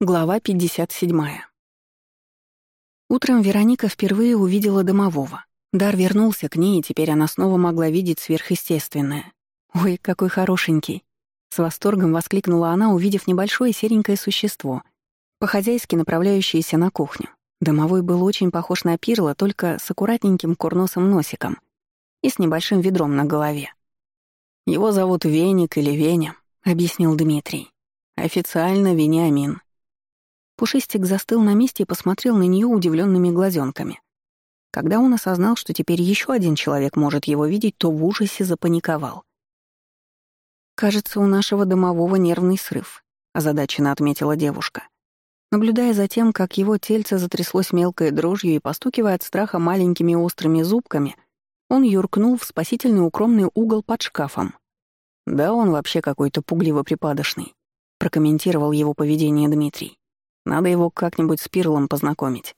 Глава 57. Утром Вероника впервые увидела домового. Дар вернулся к ней, и теперь она снова могла видеть сверхъестественное. «Ой, какой хорошенький!» С восторгом воскликнула она, увидев небольшое серенькое существо, по-хозяйски направляющееся на кухню. Домовой был очень похож на пирла, только с аккуратненьким курносым носиком и с небольшим ведром на голове. «Его зовут Веник или Веня», — объяснил Дмитрий. «Официально Вениамин. Пушистик застыл на месте и посмотрел на нее удивленными глазенками. Когда он осознал, что теперь еще один человек может его видеть, то в ужасе запаниковал. «Кажется, у нашего домового нервный срыв», — озадаченно отметила девушка. Наблюдая за тем, как его тельце затряслось мелкой дрожью и постукивая от страха маленькими острыми зубками, он юркнул в спасительный укромный угол под шкафом. «Да он вообще какой-то пугливо-припадочный», — прокомментировал его поведение Дмитрий. Надо его как-нибудь с Пирлом познакомить».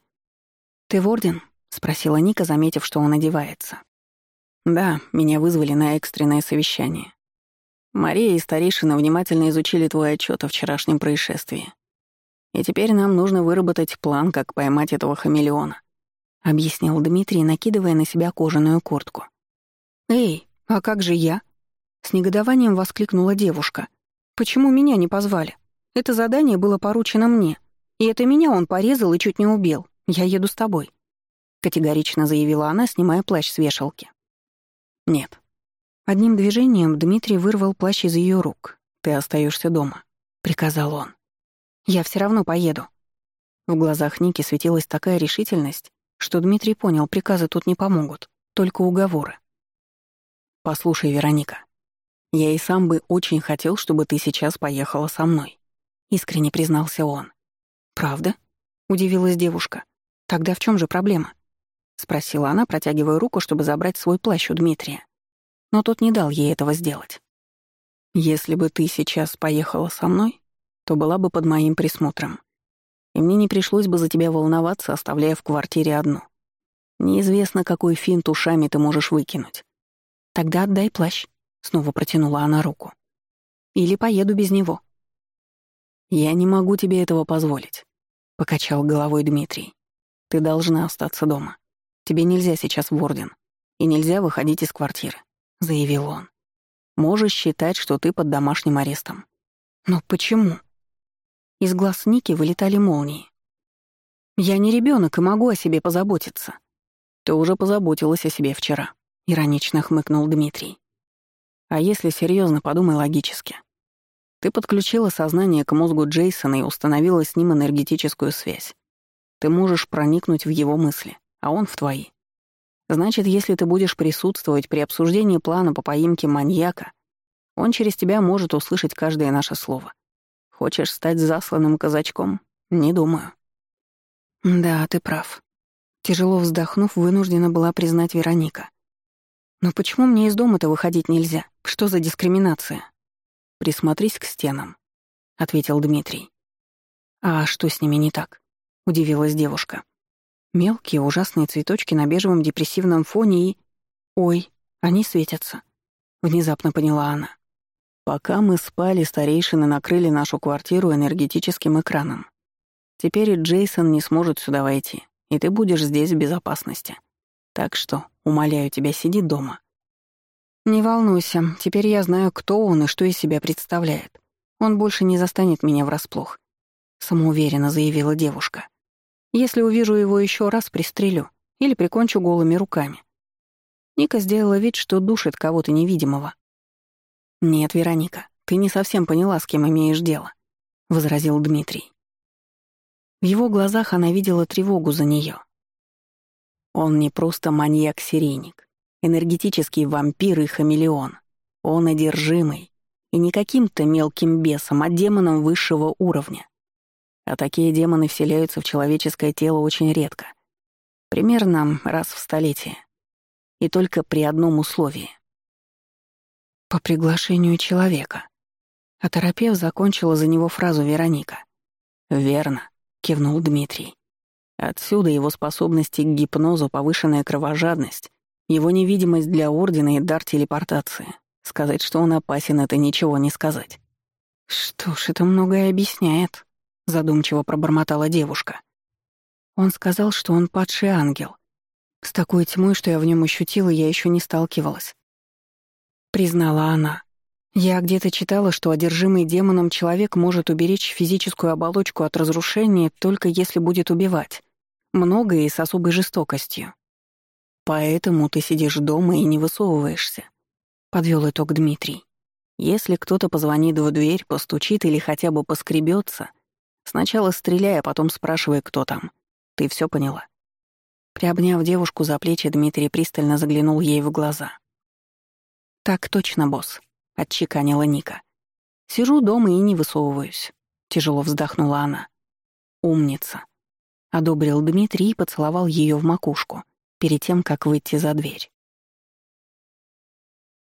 «Ты в орден?» — спросила Ника, заметив, что он одевается. «Да, меня вызвали на экстренное совещание. Мария и старейшина внимательно изучили твой отчет о вчерашнем происшествии. И теперь нам нужно выработать план, как поймать этого хамелеона», — объяснил Дмитрий, накидывая на себя кожаную куртку. «Эй, а как же я?» — с негодованием воскликнула девушка. «Почему меня не позвали? Это задание было поручено мне». И это меня он порезал и чуть не убил. Я еду с тобой», — категорично заявила она, снимая плащ с вешалки. «Нет». Одним движением Дмитрий вырвал плащ из ее рук. «Ты остаешься дома», — приказал он. «Я все равно поеду». В глазах Ники светилась такая решительность, что Дмитрий понял, приказы тут не помогут, только уговоры. «Послушай, Вероника, я и сам бы очень хотел, чтобы ты сейчас поехала со мной», — искренне признался он. «Правда?» — удивилась девушка. «Тогда в чем же проблема?» — спросила она, протягивая руку, чтобы забрать свой плащ у Дмитрия. Но тот не дал ей этого сделать. «Если бы ты сейчас поехала со мной, то была бы под моим присмотром. И мне не пришлось бы за тебя волноваться, оставляя в квартире одну. Неизвестно, какой финт ушами ты можешь выкинуть. Тогда отдай плащ», — снова протянула она руку. «Или поеду без него». «Я не могу тебе этого позволить. — покачал головой Дмитрий. «Ты должна остаться дома. Тебе нельзя сейчас в Орден. И нельзя выходить из квартиры», — заявил он. «Можешь считать, что ты под домашним арестом». «Но почему?» Из глаз Ники вылетали молнии. «Я не ребенок и могу о себе позаботиться». «Ты уже позаботилась о себе вчера», — иронично хмыкнул Дмитрий. «А если серьезно, подумай логически. Ты подключила сознание к мозгу Джейсона и установила с ним энергетическую связь. Ты можешь проникнуть в его мысли, а он в твои. Значит, если ты будешь присутствовать при обсуждении плана по поимке маньяка, он через тебя может услышать каждое наше слово. Хочешь стать засланным казачком? Не думаю. Да, ты прав. Тяжело вздохнув, вынуждена была признать Вероника. Но почему мне из дома-то выходить нельзя? Что за дискриминация? присмотрись к стенам», — ответил Дмитрий. «А что с ними не так?» — удивилась девушка. Мелкие ужасные цветочки на бежевом депрессивном фоне и... «Ой, они светятся», — внезапно поняла она. Пока мы спали, старейшины накрыли нашу квартиру энергетическим экраном. Теперь Джейсон не сможет сюда войти, и ты будешь здесь в безопасности. Так что, умоляю тебя, сиди дома не волнуйся, теперь я знаю, кто он и что из себя представляет. Он больше не застанет меня врасплох», — самоуверенно заявила девушка. «Если увижу его еще раз, пристрелю или прикончу голыми руками». Ника сделала вид, что душит кого-то невидимого. «Нет, Вероника, ты не совсем поняла, с кем имеешь дело», — возразил Дмитрий. В его глазах она видела тревогу за нее. Он не просто маньяк-серийник энергетический вампир и хамелеон. Он одержимый. И не каким-то мелким бесом, а демоном высшего уровня. А такие демоны вселяются в человеческое тело очень редко. Примерно раз в столетие. И только при одном условии. По приглашению человека. А терапев закончила за него фразу Вероника. «Верно», — кивнул Дмитрий. Отсюда его способности к гипнозу, повышенная кровожадность его невидимость для Ордена — и дар телепортации. Сказать, что он опасен, — это ничего не сказать. «Что ж, это многое объясняет», — задумчиво пробормотала девушка. Он сказал, что он падший ангел. С такой тьмой, что я в нем ощутила, я еще не сталкивалась. Признала она. Я где-то читала, что одержимый демоном человек может уберечь физическую оболочку от разрушения только если будет убивать. Многое и с особой жестокостью. Поэтому ты сидишь дома и не высовываешься», — Подвёл итог Дмитрий. «Если кто-то позвонит в дверь, постучит или хотя бы поскребётся, сначала стреляй, а потом спрашивай, кто там. Ты всё поняла?» Приобняв девушку за плечи, Дмитрий пристально заглянул ей в глаза. «Так точно, босс», — отчеканила Ника. «Сижу дома и не высовываюсь», — тяжело вздохнула она. «Умница», — одобрил Дмитрий и поцеловал её в макушку перед тем, как выйти за дверь.